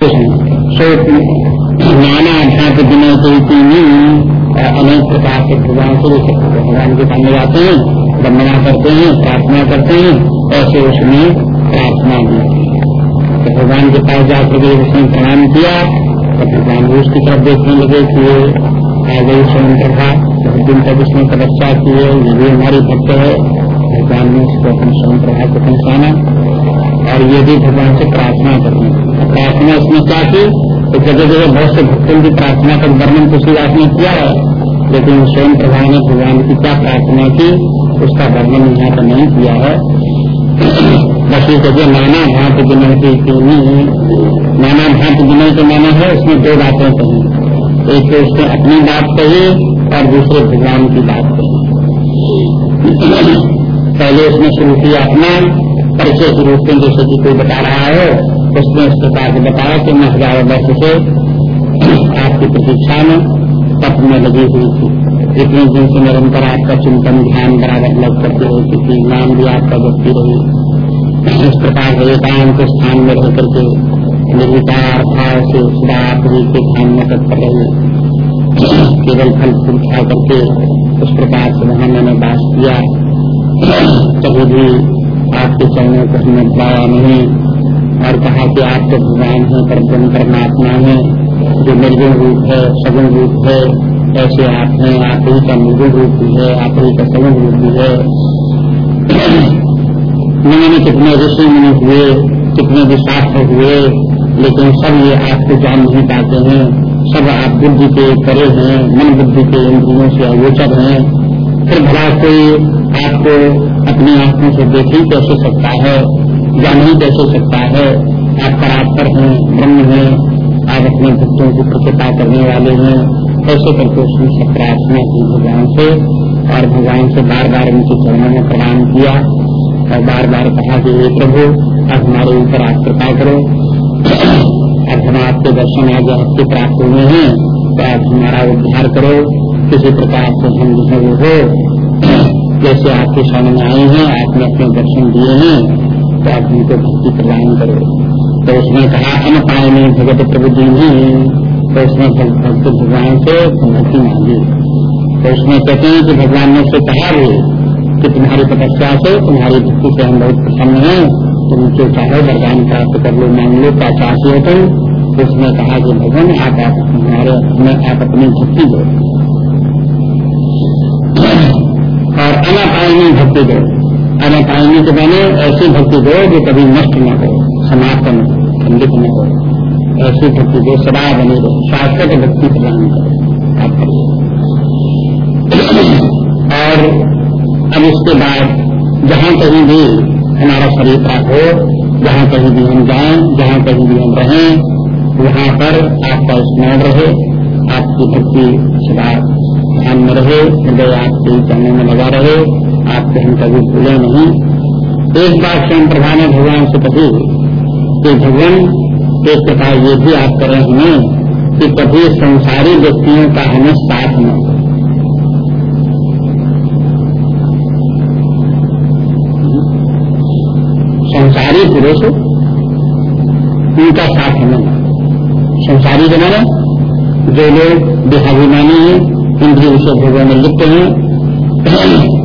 सो नाना अध्यात विनय के अनेक प्रकार के भगवान से भगवान के सामने जाते हैं, वंदना करते हैं, प्रार्थना करते हैं, ऐसे उसमें प्रार्थना भी तो भगवान के पास जाकर के उसने प्रणाम किया तो भगवान भी उसकी तरफ़ देखने लगे कि ये आ गई स्वयं प्रभा बहुत दिन तक उसने तपस्या की है, ये भी हमारी भक्त है। भगवान ने उसको अपनी स्वयं प्रभा को पहचाना और ये भी भगवान से प्रार्थना करनी प्रार्थना इसमें क्या की तो जगह जगह बहुत से भक्तों की प्रार्थना का वर्णन तुलसीदास ने किया है, लेकिन स्वयं प्रभा ने भगवान की क्या प्रार्थना की, उसका वर्णन यहाँ पर नहीं किया है। बस ये कहिए नाना भांत विनय की नाना भांत विनय के माना है, उसमें दो बातें कही। एक तो उसने अपनी बात कही और दूसरे भगवान की बात कही। पहले उसने शुरू किया अपना, परिचय के रूप में जैसे कि कोई बता रहा है उसने इस प्रकार से बताया कि मैं हज़ारों वर्ष से आपकी प्रतीक्षा में तप में लगी हुई थी। इतने दिन से निरंतर आपका चिंतन, ध्यान बराबर लग करती रहती थी, नाम भी आपका जपती रही। इस प्रकार से एकांत स्थान में रह करके निर्विकार भाव से सदा के ध्यान में तत्पर रही। केवल फल फूल खा करके उस प्रकार से वहाँ मैंने बात किया। कभी भी आपके चरणों को हमने बुलाया नहीं। और कहा कि आप तो भगवान है परम परमात्मा है, जो निर्गुण रूप है, सगुण रूप है, ऐसे आप हैं, आप ही का निर्गुण रूप भी है, आप ही का सगुण रूप भी है। मैंने कितने ऋषि मुनि हुए, कितने विशास्त्र हुए, लेकिन सब ये आपको जान नहीं पाते हैं। सब आप बुद्धि के करे हैं, मन बुद्धि के इंद्रियों से अगोचर हैं। फिर भला कोई आपको अपनी आँखों से देख ही कैसे सकता है? जान ही कैसे सकता है। आप परात्पर हैं, ब्रह्म हैं आप अपने भक्तों की प्रकृता करने वाले हैं, ऐसे करके उसने सब प्रार्थना की भगवान से और भगवान से बार बार उनके चरणों में प्रणाम किया और बार बार कहा कि ये प्रभु, अब हमारे ऊपर आप कृपा करो। अब हम आपके दर्शन आज आपके प्राप्त हुए हैं तो आप हमारा उद्धार करो। किसी प्रकार से हम जो हो जैसे आपके सामने आए हैं, आपने अपने दर्शन दिए हैं तो आप उनको भक्ति प्रदान करो। तो उसने कहा अन पाए भगत प्रभु जी तो उसने भक्त भगवान से भक्ति मांगी। तो उसने कहते हैं कि भगवान ने उसे कहा भी कि तुम्हारी तपस्या से तुम्हारी भक्ति से हम बहुत प्रसन्न हैं। तुम जो चाहो वरदान प्राप्त कर लो मांग लो क्या चाहते हो तुम। तो उसने कहा कि भगवान, आप हमारे अपने आप अपनी भक्ति दो। और अनापायनी भक्ति दो। अनपायनी के बने ऐसी भक्ति दो जो कभी नष्ट न हो समापन खंडित न हो। ऐसी भक्ति दो सदा बने दो शाश्वत भक्ति प्रदान करो। आप और अब इसके बाद जहाँ कहीं भी हमारा शरीर प्राप्त हो, जहाँ कहीं भी हम जाएँ, जहाँ कहीं भी हम रहें, वहाँ पर आपका स्मरण रहे, आपकी भक्ति सदा ध्यान में रहे, हृदय आपके चलने में लगा रहे आपको हम कभी भूले नहीं एक बात स्वयं प्रभा ने भगवान से कही कि भगवान, एक प्रकार ये भी आप करें हमें कि कभी संसारी व्यक्तियों का हमें साथ न संसारी पुरुष, उनका साथ हमें संसारी जमाना जो लोग देहाभिमानी हैं इंद्रिय विषय भगवान में लिप्त हैं।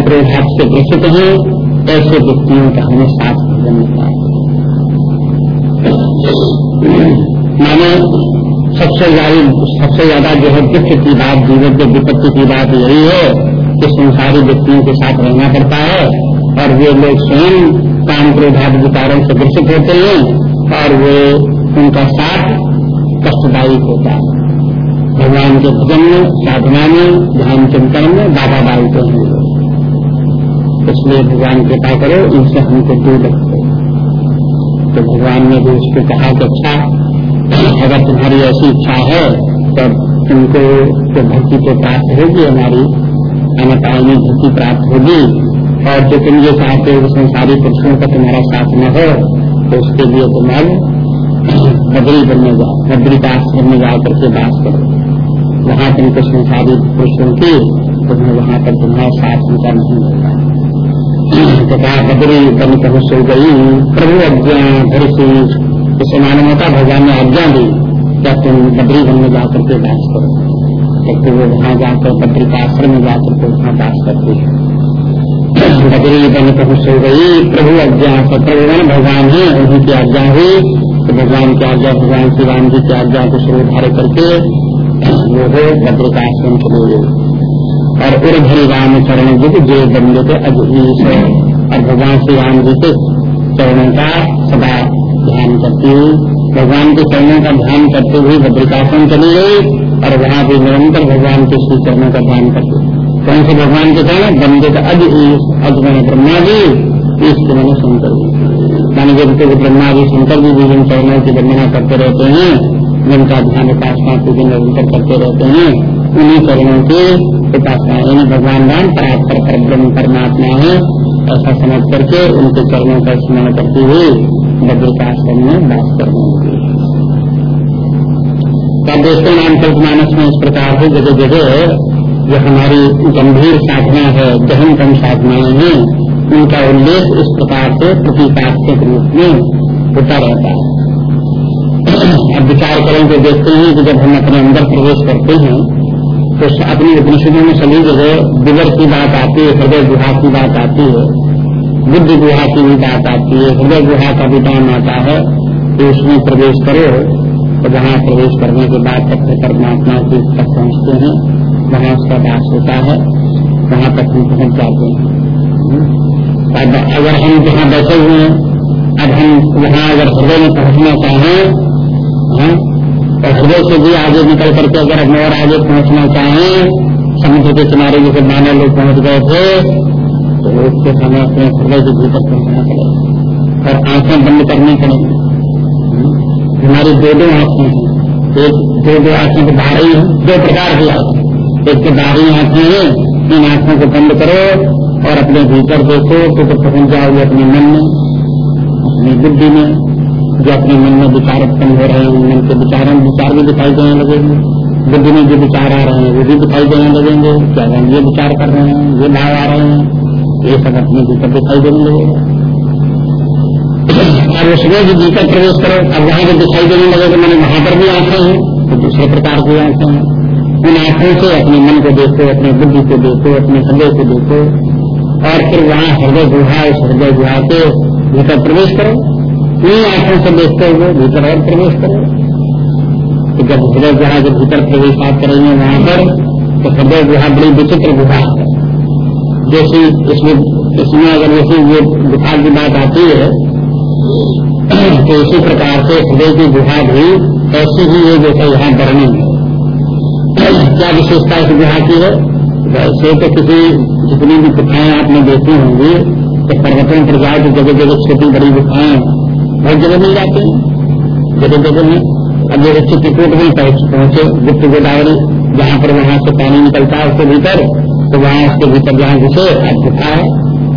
काम क्रोधात से ग्रसित हैं ऐसे व्यक्तियों का हमें साथ भजन माने सबसे ज़्यादा सबसे ज़्यादा जो है दुख की बात जीवन के विपत्ति की बात यही है कि संसारी व्यक्तियों के साथ रहना पड़ता है और वे लोग स्वयं काम क्रोधात विकारों से ग्रसित होते हैं और वे उनका साथ कष्टदायी होता है भगवान के भजन में साधना में ध्यान चिंतन में। बाधा डालते हैं इसलिए भगवान कृपा करो इनसे हमको दूर रखो। तो भगवान ने भी उसको कहा कि अच्छा अगर तुम्हारी ऐसी इच्छा है तो तुमको तो भक्ति तो प्राप्त होगी, हमारी अनपायनी भक्ति प्राप्त होगी। और जो तुम ये चाहते हो संसारी पुरुषों का तुम्हारा साथ न हो तो उसके लिए तुम अब बदरी बनने जाओ बद्री का आश्रम में जा करके बात करो। वहाँ तुमको संसारी पुरुषों की तुम्हें वहाँ पर तुम्हारा साथ उनका नहीं होगा तथा बदरी बन कह सो गई प्रभु अज्ञा भरसी से मालूम होता भगवान ने आज्ञा दी जब तुम बद्री वन में जाकर के डांस करो तो वो वहाँ जाकर बद्री का आश्रम में जाकर के वहाँ डांस करती है बद्री बन पहुँच हो गई प्रभु आज्ञा से प्रभु भगवान है उन्हीं की आज्ञा हुई तो भगवान की आज्ञा भगवान श्री राम जी की आज्ञा को शुरू धारे करके वो बद्री का आश्रम चले और उर्धरी राम चरण जी जो बंदे के अजीश है और भगवान श्री राम जी के चरणों का सदा ध्यान करती हुई भगवान के चरणों का ध्यान करते हुए भद्रिकासन चली गई और वहाँ भी निरंतर भगवान के श्री चरणों का ध्यान करते कौन से भगवान के चरण बंदे का अज ईश अज ब्रह्मा जी ईश मैंने शंकर जी मानी जब तो ब्रह्मा जी शंकर जी भी जिन चरणों की वंदना करते रहते हैं। जिनका ध्यान उपासना पूजन निरंतर करते रहते हैं। उन्हीं चरणों के उपासना भगवान राम परात्पर पर ब्रह्म परमात्मा है। ऐसा समझ करके उनके चरणों का स्मरण करती हुई बद्रिकाश्रम में बात करने तब देखते नाम मानस में इस प्रकार से जगह जगह जो हमारी गंभीर साधना है गहन कम साधनाएँ हैं उनका उल्लेख इस प्रकार से प्रतीकात्मक रूप में होता रहता है। अब विचार करें तो देखते हैं कि जब हम अपने अंदर प्रवेश करते हैं तो अपनी उपनिषदों में सभी जगह दिवर की बात आती है, हृदय गुहा की बात आती है, बुद्ध गुहा की भी बात आती है, हृदय गुहा का भी टाइम आता है कि उसमें प्रवेश करो तो वहाँ प्रवेश करने के बाद तक परमात्मा की तक पहुँचते हैं, वहाँ उसका दास होता है, वहाँ तक हम पहुँच जाते हैं। अगर हम जहाँ बैठे हुए हैं, अब हम वहाँ अगर हृदय में पहुँचना चाहें हाँ, हृदय से भी आगे निकल करके अगर हम और आगे पहुँचना चाहें समुद्र के किनारे जैसे मानव लोग पहुँच गए थे तो उसके समय अपने हृदय के भीतर पहुँचना पड़ेगा। और आँखें बंद करनी पड़ेगी। हमारी दो दो आँखें हैं। एक दो दो आँखें तो बाहरी हैं दो प्रकार की आँखें एक तो बाहरी आँखें हैं इन आँखों को बंद करो और अपने भीतर देखो तो, तो पहुँच जाओगे अपने मन में अपनी बुद्धि में जो अपने मन में विचार उत्पन्न हो रहे हैं, मन के विचारों विचार भी दिखाई देने लगेंगे। बुद्धि में जो विचार आ रहे हैं, वो भी दिखाई देने लगेंगे क्या हम ये विचार कर रहे हैं, ये भाव आ रहे हैं, ये सब अपने भीतर दिखाई देने लगेगा। और उसमें भी भीतर प्रवेश करो, अब वहाँ जो दिखाई देने लगे तो मैंने वहाँ पर भी आँखें हैं तो दूसरे प्रकार की आँखें हैं। उन आँखों से अपने मन को देखो, अपने बुद्धि को देखो, अपने हृदय को देखो, और फिर वहाँ हृदय गुहा, उस हृदय गुहा के भीतर प्रवेश करो। इन आँखों से देखते हुए भीतर और प्रवेश करेंगे तो जब हृदय गुहा के भीतर प्रवेश आप करेंगे, वहाँ पर तो हृदय गुहा बड़ी विचित्र गुहा है। जैसी इसमें इसमें अगर जैसी ये गुहा की बात आती है तो इसी प्रकार से हृदय की गुहा भी ऐसी ही है जैसे यहाँ वर्णन है क्या विशेषता इस गुहा की है? वैसे तो किसी, जितनी भी गुफाएँ आपने देखी होंगी तो पर्वतों पर जाए तो जगह जगह छोटी बड़ी गुफाएँ बहुत जगह मिल जाती है। जगह जगह में अब जैसे चित्रकूट में पहुँचे गुप्त गोदावरी, जहाँ पर वहाँ से पानी निकलता है उसके भीतर तो वहाँ उसके भीतर जहाँ घुसे, अब गुफा है।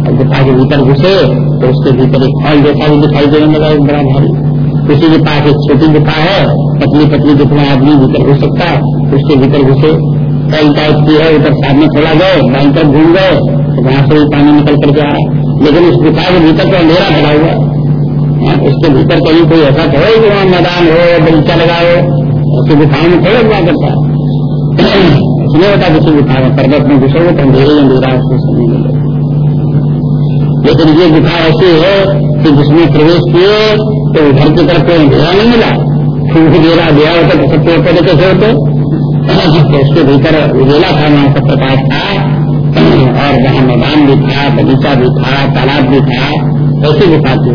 और गुफा के भीतर घुसे तो उसके भीतर एक फल जैसा भी दिखाई देने लगा एक बड़ा भारी। किसी के पास एक छोटी गुफा है पतली पतली जितना आदमी भीतर घुस सकता है। उसके भीतर घुसे फल टाइप की है, उधर सामने खोला गए बैंक घूम गए तो वहाँ से भी पानी निकल करके आ रहा लेकिन उस गुफा के भीतर तो अंधेरा भरा हुआ उसके भीतर कहीं कोई ऐसा है कि वहाँ मैदान हो बगीचा लगा हो ऐसी गुफाओं में थोड़ा हुआ करता है। इसलिए होता किसी गुफा में पर्वत में घुसोगे तो अंधेरे अंधेरा उसको समय मिले। लेकिन ये गुफा ऐसी है कि जिसमें प्रवेश किए तो घर की तरफ़ कोई अंधेरा नहीं मिला। फिर उजेला गया होता तो सब पेड़ कैसे होते उसके भीतर उजेला था, वहाँ का प्रकाश था, और वहाँ मैदान भी था, बगीचा भी था, तालाब भी था, ऐसी गुफा थी।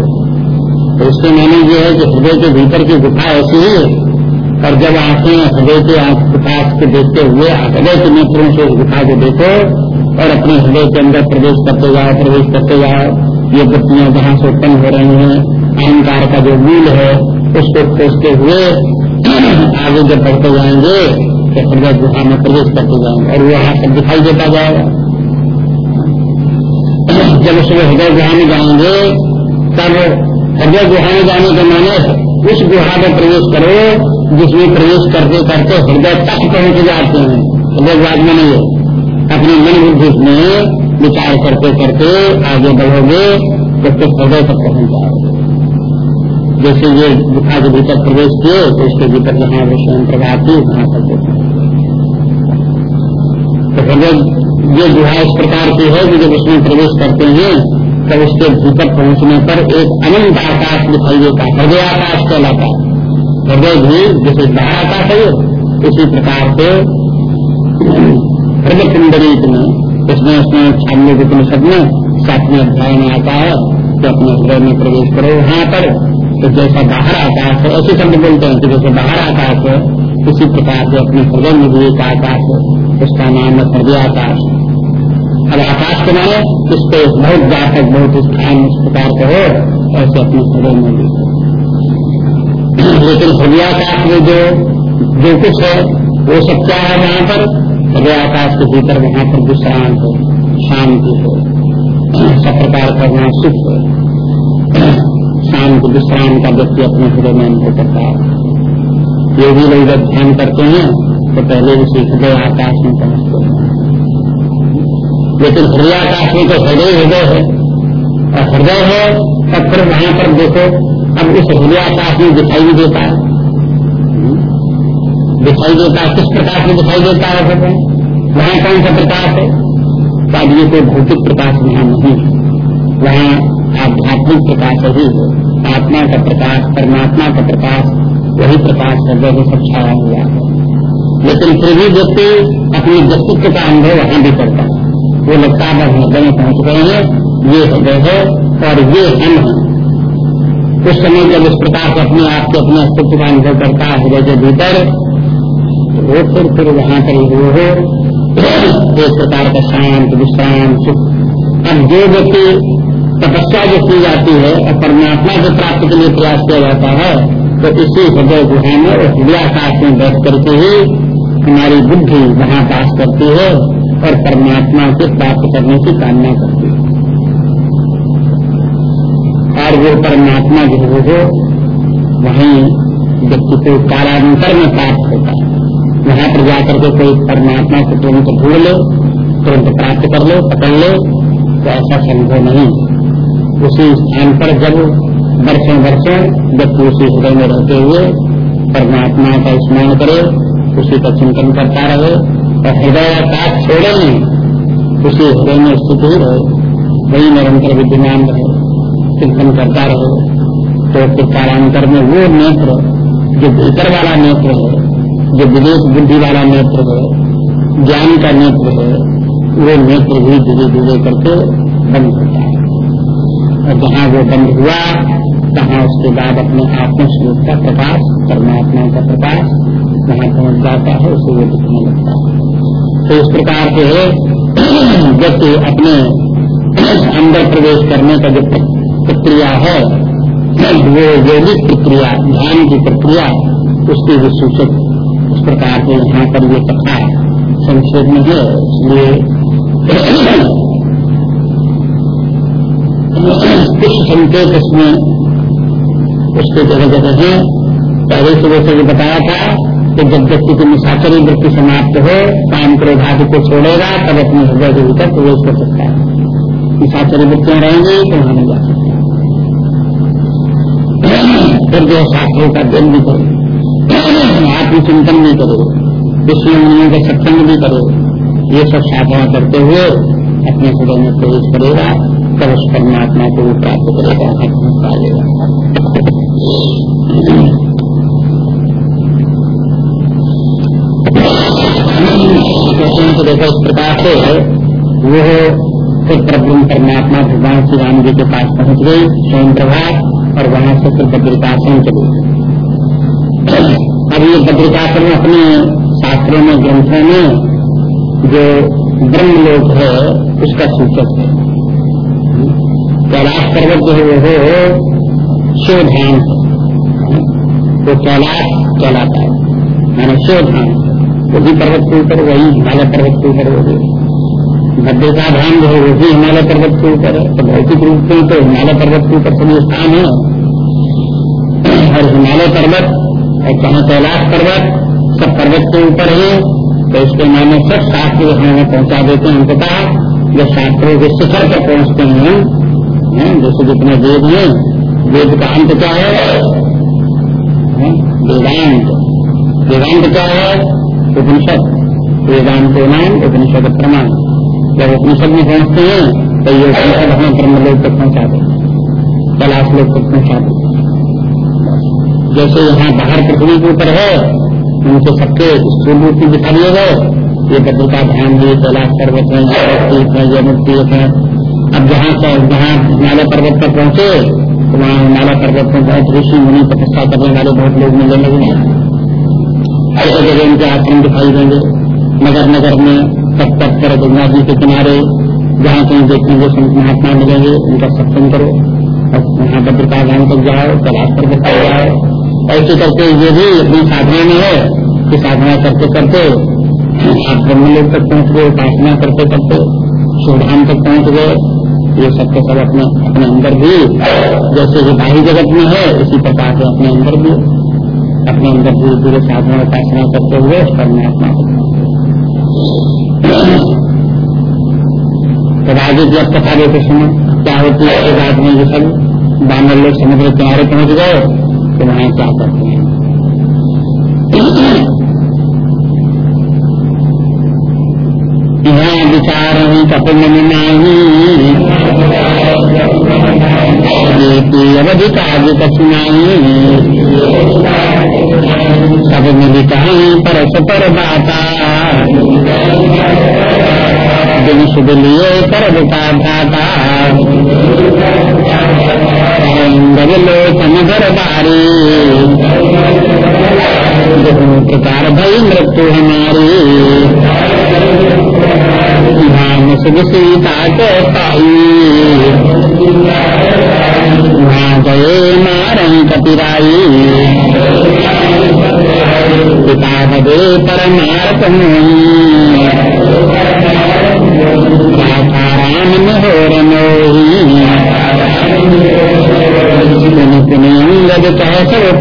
तो उसके माने ये है कि हृदय के भीतर की गुफा ऐसी ही है। और जब आँखें हृदय के गुफा को देखते हुए हृदय के नेत्रों से गुफा को देखो और अपने हृदय के अंदर प्रवेश करते जाओ, प्रवेश करते जाओ, ये वृत्तियाँ जहाँ से उत्पन्न हो रही हैं, अहंकार का जो मूल है, उसको खोजते हुए आगे जब बढ़ते जाएँगे तो हृदय गुफा में प्रवेश करते जाएँगे और वो यहाँ सब दिखाई देता जाएगा। जब उसमें हृदय गुहा में जाएँगे, तब हृदय गुहा में जाने के माने उस गुहा में प्रवेश करो, जिसमें प्रवेश करते करते हृदय तक पहुँच जाते हैं। हृदय गुहा में नहीं अपने मन बुद्धि में विचार करते करते आगे बढ़ोगे तो फिर हृदय तक पहुँच जाओगे। जैसे ये गुफा के भीतर प्रवेश किए तो उसके भीतर जहाँ स्वयं प्रभा थी, वहाँ पर तो हृदय, ये गुहा इस प्रकार की है कि जब उसमें प्रवेश करते हैं तब उसके भीतर पहुँचने पर एक अनंत आकाश दिखाई देता हृदय आकाश कहलाता हृदय भी जैसे बाहर आकाश है इसी प्रकार से हृदय कुंडली में इसमें उसमें छानवे उपनिषद में सातवें अध्याय में आता है कि अपने हृदय में प्रवेश करो। वहाँ पर तो जैसा बाहर आकाश है ऐसे शब्द बोलते हैं कि जैसे बाहर आकाश है इसी प्रकार से अपने हृदय में भी एक आकाश है। उसका नाम है हृदय आकाश। अब आकाश के माने इस पे बहुत व्यापक, बहुत स्थान इस प्रकार के हो, ऐसे अपने हृदय में भी। लेकिन हृदयाकाश में जो जो कुछ है, वो सब क्या है वहाँ पर? हृदयाकाश के भीतर वहाँ पर विश्राम है, शांति है, सब प्रकार का वहाँ सुख है। शांति, विश्राम का व्यक्ति अपने हृदय में अनुभव करता है। ये भी लोग जब ध्यान करते हैं तो पहले उसी हृदय आकाश में पहुँचते लेकिन हृदयाकाश में तो हृदय हृदय है। और हृदय है, तब फिर वहाँ पर देखो, अब इस हृदय आकाश में दिखाई भी देता है। दिखाई देता है, किस प्रकार से दिखाई देता है वहाँ कौन सा प्रकाश है? शायद ये कोई भौतिक प्रकाश वहाँ नहीं है। वहाँ आध्यात्मिक प्रकाश ही है। आत्मा का प्रकाश, परमात्मा का प्रकाश, वही प्रकाश हृदय में सब छाया हुआ है। लेकिन फिर भी व्यक्ति अपनी व्यक्तित्व का अनुभव वहाँ भी करता है। वो लगता है हृदय में पहुँच गए हैं, ये हृदय है और ये हम हैं। उस समय जब इस प्रकार से अपने आप को अपने अस्तित्व का अनुभव करता है, हृदय के भीतर, वो फिर फिर वहाँ पर वो हो। एक प्रकार का शांत, विश्राम, सुख। अब जो व्यक्ति तपस्या जो की जाती है और परमात्मा के प्राप्ति के लिए प्रयास किया जाता है तो इसी हृदय गुहा में और हृदयाकाश में बैठ करके ही हमारी बुद्धि वहाँ पास करती है। और परमात्मा के प्राप्त करने की कामना करती है। और वो परमात्मा जो है वो वहीं व्यक्ति को कालांतर में प्राप्त होता है। वहाँ पर जाकर के कोई परमात्मा को तुरंत ढूंढ लो, तुरंत प्राप्त कर लो, पकड़ लो तो ऐसा संभव नहीं। उसी स्थान पर जब वर्षों वर्षों व्यक्ति उसी हृदय में रहते हुए परमात्मा का स्मरण करे, उसी का चिंतन करता रहे और हृदय छोड़े नहीं। उसी हृदय में स्थित ही रहो। वही निरंतर विद्यमान रहो। चिंतन करता रहो। तो फिर कालांतर में वो नेत्र, जो भीतर वाला नेत्र है, जो विदेश बुद्धि वाला नेत्र है, ज्ञान का नेत्र है, वो नेत्र भी धीरे धीरे करके बंद होता है। और जहाँ वो बंद हुआ, तहाँ उसके बाद अपने आत्मस्वरूप का प्रकाश, परमात्मा का प्रकाश वहाँ पहुँच जाता है, उसे वो दिखने लगता है। तो इस प्रकार से व्यक्ति अपने अंदर प्रवेश करने का जो प्रक्रिया है, वो योगिक प्रक्रिया, ध्यान की प्रक्रिया, उसकी भी सूचक इस प्रकार के यहाँ पर ये कथा संक्षेप में है, इसलिए कुछ संकेत इसमें उसके जगह जगह है। पहले सुबह से भी बताया था कि जब व्यक्ति की निशाचरी वृत्ति समाप्त हो, काम क्रोधादि को छोड़ेगा, तब अपने हृदय के भीतर प्रवेश कर सकता है। निशाचरी वृत्तियाँ रहेंगी तो वहाँ जा सकता। फिर जो शास्त्रों का दिन भी करो। आत्मचिंतन भी करो। विष्णु मुनियों का सत्संग भी करो। ये सब साधना करते हुए अपने हृदय में प्रवेश करेगा, तब उस परमात्मा को भी प्राप्त करेगा। पालेगा तो देखो, इस प्रकार से वो फिर प्रभु परमात्मा भगवान श्री राम जी के पास पहुँच गई, स्वयं प्रभात, और वहाँ से फिर बद्रिकाश्रम चले। अब ये बद्रिकाश्रम अपने शास्त्रों में, ग्रंथों में जो ब्रह्म लोक है, उसका सूचक है। कैलाश पर्वत जो है, वो हो। शिवधाम तो कैलाश कहलाता है। मैंने शिवधाम वो भी पर्वत के ऊपर वही हिमालय पर्वत के ऊपर हो गई भद्रता धाम जो है वो भी हिमालय पर्वत के ऊपर है। तो भौतिक रूप से तो हिमालय पर्वत के ऊपर सभी स्थान है। और हिमालय पर्वत और चाहे कैलाश पर्वत सब पर्वत के ऊपर है। तो इसके माने सब शास्त्र हमें पहुँचा देते हैं कहा जो शास्त्रों के शिखर पर पहुँचते हैं जैसे जितने वेद हैं, वेद का अंत क्या है, वेदांत। वेदांत क्या है? उपनिषद। वेदांत नाम उपनिषद प्रमाण। जब उपनिषद में पहुँचते हैं तो ये उपनिषद हमें ब्रह्म लोग तक पहुँचा दे कैलाश लोग तक पहुँचा दे जैसे यहाँ बाहर पृथ्वी के ऊपर है उनके सबके स्थूल रूप में दिखा दिए गए ये का ध्यान दिए, कैलाश पर्वत है यमुक्ति है अब जहाँ जहाँ हिमालय पर्वत पर पहुँचे तो वहाँ हिमालय पर्वत में बहुत ऋषि मुनि तपस्या करने वाले बहुत लोग मिलने लगे ऐसे जगह उनके आश्रम दिखाई देंगे नगर नगर में सब तक पर गंगा जी के किनारे, जहाँ कहीं देखेंगे संत महात्मा मिलेंगे, उनका सत्संग करो। और वहाँ भद्रता धाम तक जाओ, कैलाश पर जाओ। ऐसे करके ये भी अपनी साधना में है कि साधना करते करते आप ब्रह्म लोग तक पहुँच गए, उपासना करते करते शिवधाम तक पहुँच गए। ये सब के सब अपने अपने अंदर भी, जैसे कि बाह्य जगत में है, उसी प्रकार से अपने अंदर भी। अपने अंदर धीरे धीरे साधना उपासना करते हुए परमात्मा तो आगे जब कथा देते सुनो क्या होती है, एक आदमी ये सब बानर लोग समुद्र किनारे पहुँच गए तो वहाँ क्या करते हैं? विचार कपिल नहीं। अवधि काज कठिनाई सब मिली कहीं परस्पर बाता। दिन शुभ लिए कर का भाता लोचन घर बारी। प्रकार भई मृत्यु हमारी। सुख सीता के पाई वहाँ गए मारं कपिराई पिता बदे परमार्थ राम मोहर मोही पुनि अंगद कह सब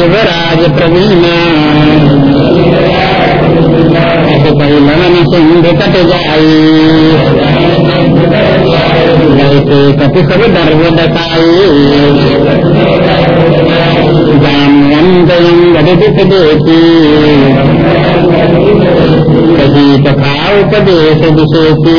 युवराज प्रवीणा ऐसे कही कट जाई कपि सब दसाई जान देखी कभी कथा उपदेश विशेषी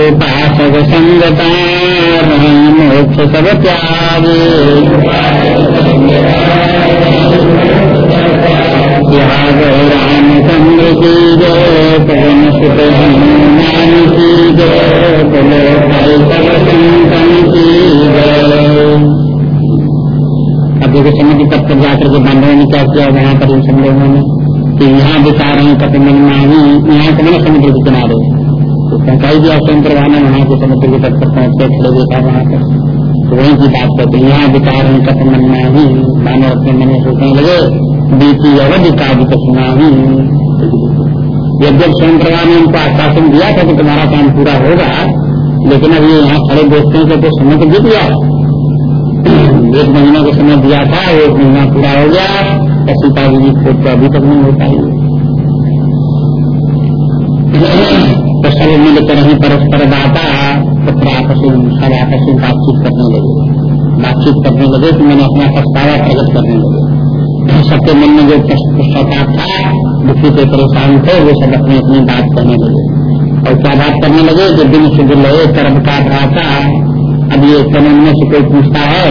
उपासक संगता मोक्ष सब त्यागे रामचंद्र की जय। पवन सुत हनुमान की बोलो सब संतन की अब देखो पद पर जाकर के बांधवों ने क्या किया वहाँ पर इन सब लोगों ने कि यहाँ विचार हैं कपिल माही यहाँ को मैंने समुद्र के किनारे पहुंचाई दिया स्वयं प्रवाह वहाँ के समुद्र के तट पर पहुँच के खड़े देखा वहाँ पर तो वही की बात करते हैं यहाँ विचार कथ मन ही मानो अपने मन में सोचने लगे बीती अवधि काज कठिना ही जब जब स्वयं प्रवाह ने उनको आश्वासन दिया था कि तुम्हारा काम पूरा होगा लेकिन अब ये यहाँ खड़े देखते हैं तो समय तो बीत गया एक महीने का समय दिया था एक महीना पूरा हो गया तो सीता जी की खोज तो अभी तक नहीं हो पाई सब मिलकर ही परस्पर दाता तो फिर आपस सब आपस में बातचीत करने लगे। बातचीत करने लगे तो मैंने अपना पछतावा प्रकट करने लगे। सबके मन में जो पश्चाताप था, दुखी के परेशान थे, वो सब अपनी अपनी बात करने लगे। और क्या बात करने लगे जो दिन से शुद्ध लगे कर्म रहा था अब ये कनन में से कोई पूछता है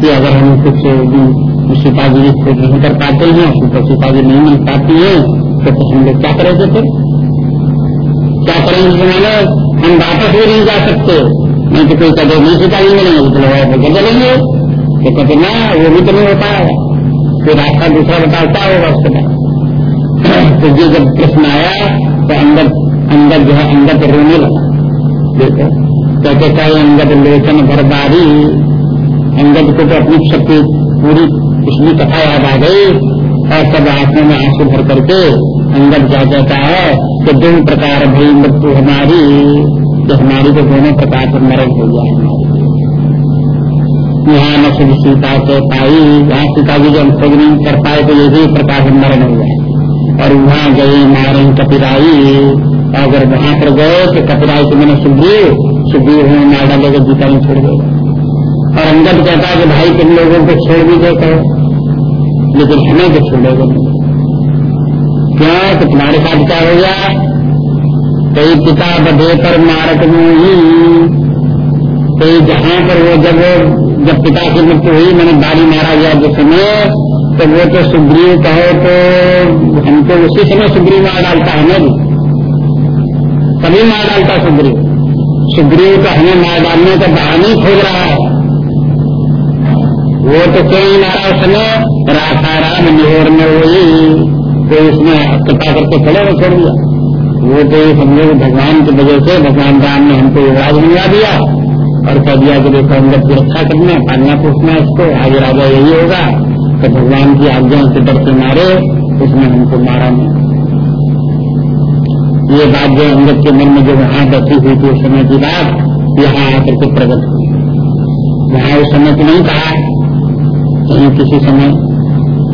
कि अगर हम कुछ सीता जी खोज नहीं कर पाते हैं सीता जी नहीं मिल पाती है तो हम लोग क्या करेंगे फिर? करेंगे मैंने हम वापस भी नहीं जा सकते। नहीं तो कोई कदम नहीं जी मिलेंगे तो लोग चलेंगे तो कहते, ना, वो भी तो नहीं हो। पाएगा कोई रास्ता दूसरा बताओ क्या होगा उसके बाद। तो ये जब प्रश्न आया तो अंदर अंदर जो है, अंदर तो रोने लगा। देखो, कहते क्या अंगद लोचन भरबारी अंगद को तो अपनी शक्ति पूरी पिछली कथा याद आ गई। और सब आँखों में आँसू भर करके अंदर क्या कहता है कि दो प्रकार भई मृत्यु हमारी तो हमारी तो दोनों प्रकार से मरण हो गया यहाँ न शुभ सीता के पाई जहाँ सीता जी जब खोज नहीं कर पाए तो ये भी प्रकार से मरण हो गया। और वहाँ गए मारे कपिराई, अगर वहाँ पर गए तो कपिराई से मैंने सुग्रीव सुग्रीव हमें मार डालेगा गीता में छोड़ गए और अंदर कहता है कि भाई तुम लोगों को छोड़ भी दे कहो लेकिन हमें तो छोड़ेगा क्यों? तो तुम्हारे साथ क्या हो गया? कई पिता बधे पर मारक में ही कई जहाँ पर वो जब जब पिता की मृत्यु हुई, मैंने बाली मारा गया जिस समय तो वो तो सुग्रीव कहो तो हमको उसी समय सुग्रीव मार डालता है ना तभी मार डालता सुग्रीव। सुग्रीव का हमें मार डालने का बहाने खोज रहा है। वो तो कोई नहीं मारा उस समय राखा राम निहोर में वही तो उसने कृपा करके खड़े में छोड़ दिया। वो तो ये समझो भगवान की वजह से भगवान राम ने हमको युवराज बनवा दिया। और कह दिया कि देखो अंदर की रक्षा करना पालना पूछना इसको, आगे राजा यही होगा। तो भगवान की आज्ञाओं से डर के मारे, उसने हमको मारा नहीं। ये बात जो अंदर के मन में जो वहाँ बैठी हुई थी उस समय की बात, यहाँ आकर के प्रकट हुई। वहाँ उस समय तो नहीं कहा कहीं किसी समय।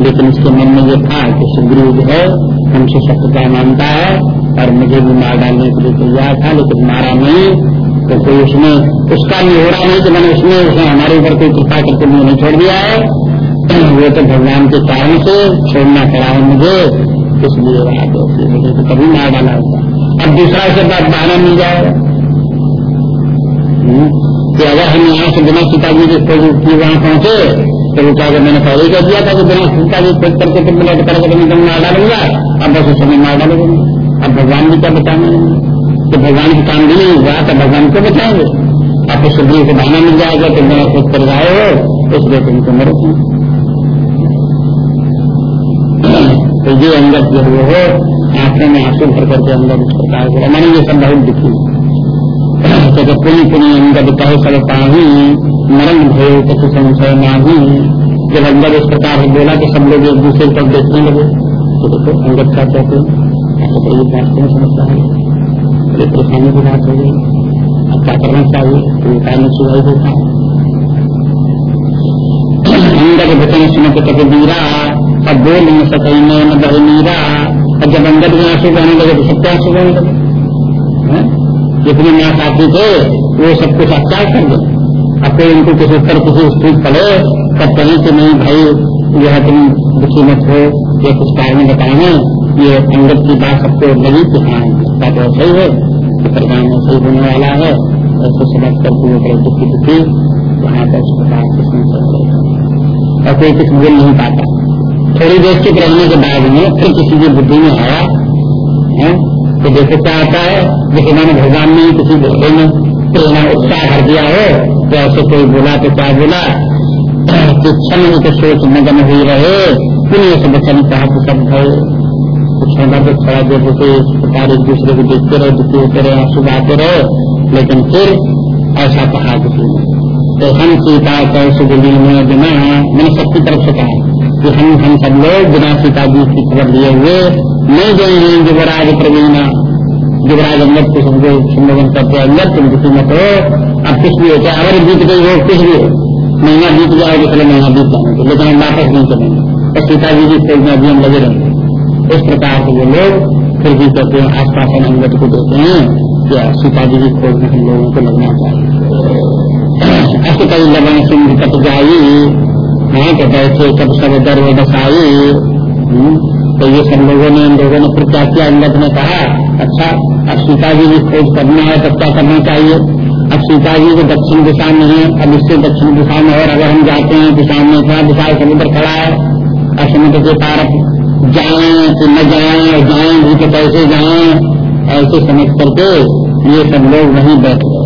लेकिन उसके मन में ये था कि सुग्रीव जो है, हमसे सत्यता मानता है, और मुझे भी मार डालने के लिए तैयार था, लेकिन मारा नहीं। तो कोई उसमें उसका नहीं हो रहा नहीं कि मैंने उसमें, उसने हमारे ऊपर कोई कृपा करके मुझे नहीं छोड़ दिया है। वो तो भगवान के कारण से छोड़ना पड़ा है मुझे, इसलिए है मुझे तो कभी मार डाला अब दूसरा से बात बहाना मिल जाएगा। कि अगर हम यहाँ से बिना सीता जी के खोज की वहाँ पहुँचे तो वो क्या मैंने पहले कह दिया था कि बिना सीता जी खोज करके तुम मिला करके मैं तुम मार डालूँगा। अब बस उस समय मार डालोगे। अब भगवान भी क्या बताना कि भगवान की काम भी नहीं हुआ तो भगवान को बचाएँगे आपको सुग्रीव को बहाना मिल जाएगा, तुम मेरा खुद कर रहे हो इसलिए तुमको मरो। तो ये अंदर जो हो, आँखों में आँसू भर करके अंदर इस प्रकार से मैंने ये सब बहुत दुखी। तो पुनी पुनी अंदर कहे सब पाही मरण भय कुछ संशय नाही जब अंदर इस प्रकार से बोला तो सब लोग एक दूसरे पर देखने लगे तो देखो क्या कहते हैं तो समझता है बड़ी परेशानी की बात हो गई अब क्या करना चाहिए उनका में सुधाई देखा अंदर वचन सुन के कभी मीरा अब बोल नहीं सके न बड़े मीरा और जब अंदर में आँसू बहने लगे तो सबके आँसू बहने लगे जितने माँ साथी थे, वो सब कुछ अच्छा कर दो। अब कोई उनको किसी उत्तर किसी स्त्री पड़े, तब कहीं कि नहीं भाई, यह तुम दुखी मत हो ये कुछ कारण बताए ये अंगत की बात सबको लगी कि हाँ उसका तो सही है, कि परिणाम सही होने वाला है ऐसे समझ कर वो बड़े दुखी दुखी वहाँ पर प्रकार और कोई कुछ बोल नहीं पाता। थोड़ी देर चुप रहने के बाद में फिर किसी की बुद्धि में आया, है? तो देखो क्या आता है, जैसे मैंने भगवान ने किसी भोले में प्रेरणा, उत्साह भर दिया हो तो ऐसे कोई बोला तो क्या बोला? कि क्षण तो सोच मगन हुई रहे। पुण्य से वचन कहा कि सब भय। क्षमा को थोड़ा देर होते इस प्रकार एक दूसरे को देखते रहे, दुखी होते रहे, आँसू बहाते रहे, लेकिन फिर ऐसा कहा किसी ने तो हम सीता कैसे दिल्ली में बिना, मैंने सबकी तरफ़ से कहा कि हम हम सब लोग बिना सीता जी की खबर लिए हुए नहीं हैं युवराज प्रवीणा युवराज अंगत को समझो संबोधन करते अंगत तुम दुखी मत हो अब कुछ भी हो चाहे अगर बीत गई हो कुछ भी हो महीना बीत जाए तो चलो महीना बीत जाएँगे लेकिन हम वापस नहीं चलेंगे। तो सीता जी की खोज में अभी हम लगे रहेंगे। इस प्रकार से ये लोग फिर भी कहते हैं आस पास अनुगत को देते हैं कि सीता जी की खोज में हम लोगों को लगना चाहिए। ऐसे कई लगन सिंह कट जाई हाँ तो बैठे कब सब गर्व दसाई हम्म, तो ये सब लोगों ने, इन लोगों ने फिर क्या किया? अंगत ने कहा अच्छा अब सीता जी की खोज करना है तब क्या करना चाहिए? अब सीता जी को दक्षिण दिशा में है, अब इससे दक्षिण दिशा में और अगर हम जाते हैं, दिशा में इतना दिशा समुद्र खड़ा है, और समुद्र के पार जाए, कि न जाए, और जाए, भी तो कैसे जाए? ऐसे समझ करके ये सब लोग वहीं बैठ गए।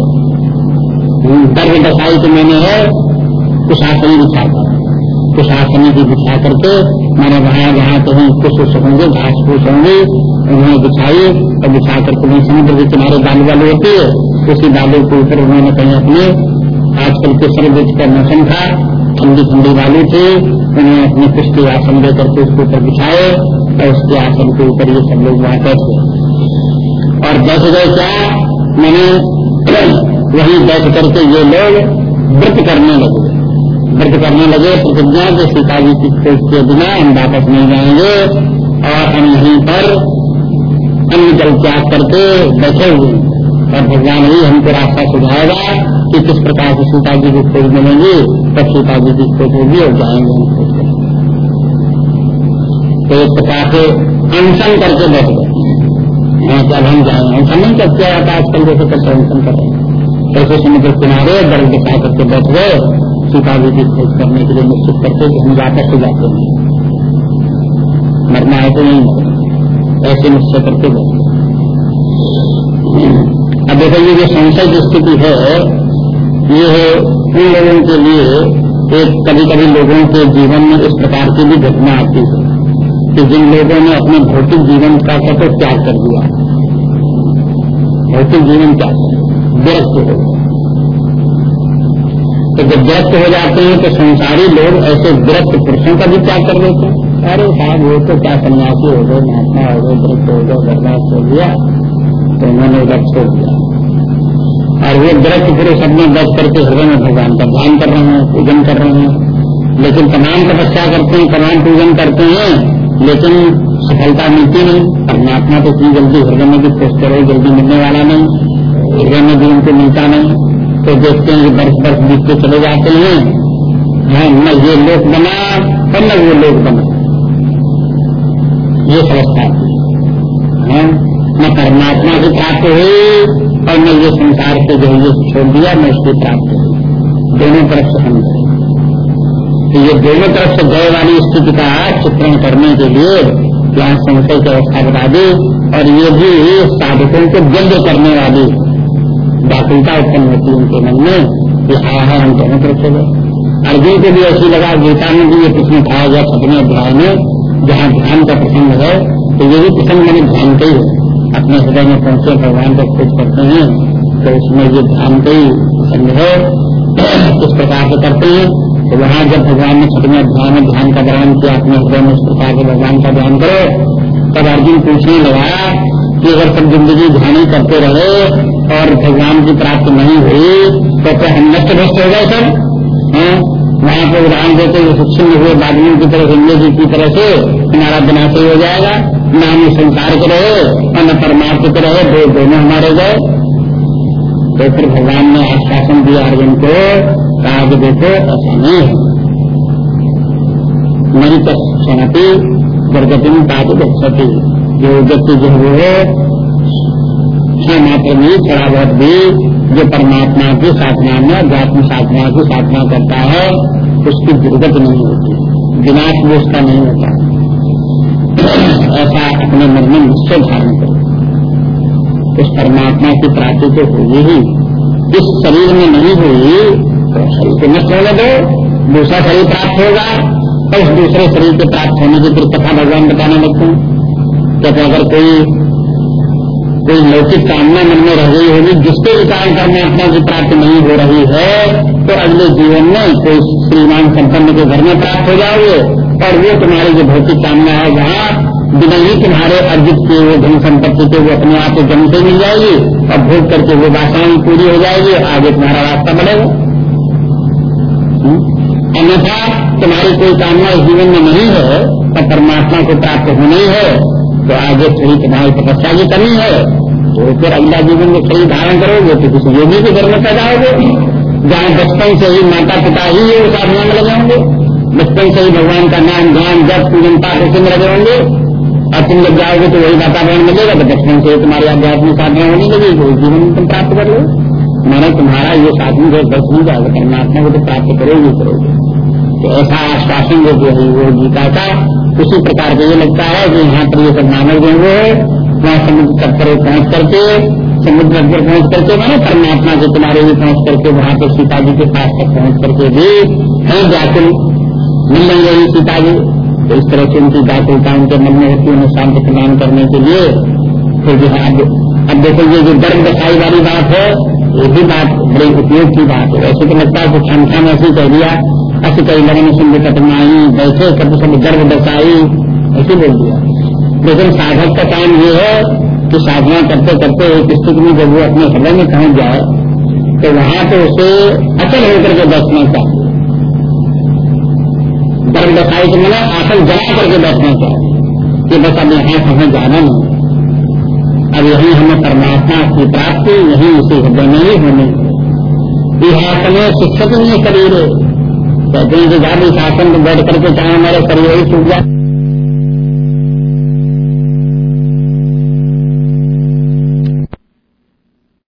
दर्द दशाई तो मैंने है, कुशासनी बिछा कर कुशासनी की बिछा करके मैंने वहाँ जहाँ कहीं कुछ उस होंगे, घास फूस होंगे, उन्होंने बिछाई और बिछा करके वहीं समुद्र के किनारे बालू वालू होती है। उसी बालू के ऊपर उन्होंने कहीं अपने आजकल के सर्द का मौसम था, ठंडी ठंडी वाली थी, उन्होंने अपने पुष्टि आसन दे करके उसके ऊपर बिछाए और उसके आसन के ऊपर ये सब लोग वहाँ बैठे। और बैठ गए क्या? मैंने वहीं बैठ करके ये लोग व्रत करने लगे। व्रत करने लगे प्रतिज्ञा के सीता जी की खोज के बिना हम वापस नहीं जाएँगे, और हम यहीं पर अन्न जल त्याग करके बैठे हुए और भगवान ही हमको रास्ता सुझाएगा कि किस प्रकार से सीता जी की खोज मिलेंगी तब सीता जी की खोज होगी और जाएँगे हम तो एक प्रकार से अनशन करके बैठ गए। जब हम जाए अनशन नहीं कर किया जाता आजकल जैसे करते अनशन कर ऐसे समुद्र किनारे दर्द दिखा करके बैठ गए सीता जी की खोज करने के लिए निश्चित करके कि हम वापस से जाते हैं। मरना है तो नहीं, ऐसे निश्चय करके बैठ गए अब देखो, ये जो की स्थिति है, ये है उन लोगों के लिए एक कभी कभी लोगों के जीवन में इस प्रकार की भी घटना आती है कि जिन लोगों ने अपने भौतिक जीवन का तो त्याग कर दिया, भौतिक जीवन क्या व्यस्त हो तो जब व्यस्त हो जाते हैं तो संसारी लोग ऐसे व्यस्त पुरुषों का भी त्याग कर देते हैं। अरे साहब वो तो क्या सन्यासी हो गए, महात्मा हो गए वृत्त हो गए, बर्दाश्त हो गया तो उन्होंने उधर छोड़ दिया। और वो व्यक्त पुरुष अपने बैठ करके हृदय में भगवान का ध्यान कर रहे हैं, पूजन कर रहे हैं। लेकिन तमाम तपस्या करते हैं, तमाम पूजन करते हैं, लेकिन सफलता मिलती नहीं। परमात्मा तो इतनी जल्दी हृदय में भी खोज करो, जल्दी मिलने वाला नहीं। हृदय में भी उनको मिलता नहीं। तो देखते हैं बर्फ़ बर्फ़ बीतते चले जाते हैं। हाँ न ये लोक बना और न वो लोक बना। ये समझता है। न परमात्मा की प्राप्त हुई और न ये संसार से जो ये छोड़ दिया न उसकी प्राप्त हुई। दोनों तरफ़ से हम गए। तो ये दोनों तरफ़ से गए वाली स्थिति का चित्रण करने के लिए यहाँ संशय की अवस्था बता दी और ये भी साधकों को व्यंग करने वाली व्याकुलता उत्पन्न होती है उनके मन में कि हाँ है हम दोनों तरफ़ से अर्जुन को भी ऐसी लगा, गीता में भी ये प्रश्न उठाया गया छठवें अध्याय में, जहाँ ध्यान का प्रसंग है तो ये भी प्रसंग मैंने ध्यान का ही अपने हृदय में पहुँचे, भगवान को खोज करते हैं तो उसमें ये ध्यान का ही प्रसंग है। किस प्रकार से करते हैं तो वहाँ जब भगवान ने छठवें अध्याय में ध्यान का वर्णन किया, अपने हृदय में इस प्रकार के भगवान का ध्यान करो, तब अर्जुन पूछने लगा कि अगर सब ज़िंदगी ध्यान ही करते रहे और भगवान की प्राप्ति नहीं हुई तो क्या हम नष्ट भ्रष्ट हो गए सर वहाँ पर उदाहरण देते हुए शिक्षण हुए बादलों की तरह गंगे जी की तरह से हमारा विनाश हो जाएगा। न हम संसार के रहे और न परमात्मा के रहे, दो दोनों हमारे गए। तो फिर भगवान ने आश्वासन दिया अर्जुन को कहा कि देखो, ऐसा नहीं है। तो क्षणती दुर्गति में पाप गति जो व्यक्ति जो वो मात्र भी थोड़ा बहुत भी जो परमात्मा की साधना में अध्यात्म साधना की साधना करता है, उसकी दुर्गत नहीं होती, विनाश भी उसका नहीं होता। ऐसा अपने मन में निश्चय धारण करो। उस परमात्मा की प्राप्ति तो होगी ही। इस शरीर में नहीं हुई तो शरीर को नष्ट होने दो, दूसरा शरीर प्राप्त होगा तो उस दूसरे शरीर के प्राप्त होने की फिर कथा भगवान बताने लगते हैं। क्योंकि अगर कोई कोई लौकिक कामना मन में रह गई होगी, जिसके कारण परमात्मा की प्राप्ति नहीं हो रही है तो अगले जीवन में कोई श्रीमान संपन्न के घर में प्राप्त हो जाओगे। और वो तुम्हारी जो भौतिक कामना है, वहाँ बिना ही तुम्हारे अर्जित किए हुए धन संपत्ति के वो अपने आप को जन्म से मिल जाएगी, और भोग करके वो वासाएँ पूरी हो जाएगी, आगे तुम्हारा रास्ता बढ़ेगा। अन्यथा तुम्हारी कोई कामना इस जीवन में नहीं है और परमात्मा को प्राप्त होनी है तो आगे थोड़ी तुम्हारी तपस्या की कमी है। तो फिर अगला जीवन में सही धारण करोगे तो किसी योगी के घर में पैदा होगे। जहाँ बचपन से ही माता पिता ही ये साधना में लगाओगे बचपन से ही भगवान का नाम ध्यान जब पूजन पाठ उसी में लगे होंगे। और तुम जब जाओगे तो वही वातावरण मिलेगा तो बचपन से तुम्हारी आध्यात्मिक साधना होने लगेगी वही जीवन तुम प्राप्त कर लो मैंने तुम्हारा ये साधन जो बच नहीं जाएगा, परमात्मा को तो प्राप्त करोगे करोगे। तो ऐसा आश्वासन जो है वो गीता का उसी प्रकार का ये लगता है कि यहाँ पर ये सब मानव जो है वहाँ समुद्र तट पर पहुँच करके, समुद्र तक पर पहुँच करके, मैंने परमात्मा के किनारे भी पहुँच करके, वहाँ पे सीता जी के पास तक पहुँच करके भी है व्याकुल मिल रही सीता जी तो इस तरह से उनकी व्याकुलता उनके मन में होती है, उन्हें शांति प्रदान करने के लिए। फिर जो है, अब अब देखो ये जो गर्भ दशाई वाली बात है, ये भी बात बड़ी उपयोग की बात है। वैसे तो लगता है कि खान खान ऐसी कह दिया ऐसे कई लगन सिंह कटनाई वैसे सब गर्भ दशाई ऐसे बोल दिया। लेकिन साधक का काम ये है कि साधना करते करते एक स्थिति में जब वो अपने हृदय में पहुँच जाए तो वहाँ तो उसे अचल होकर के बैठना चाहिए। गर्भ दशाई के मैंने आसन जमा करके बैठना चाहिए, कि बस अब यहाँ हमें जाना नहीं। अब यही हमें परमात्मा की प्राप्ति, यही उसे हृदय में ही होनी। समय शिक्षक नहीं शरीर कहते हैं कि जब शासन में बैठ करके चाहे हमारे शरीर ही छूट जाए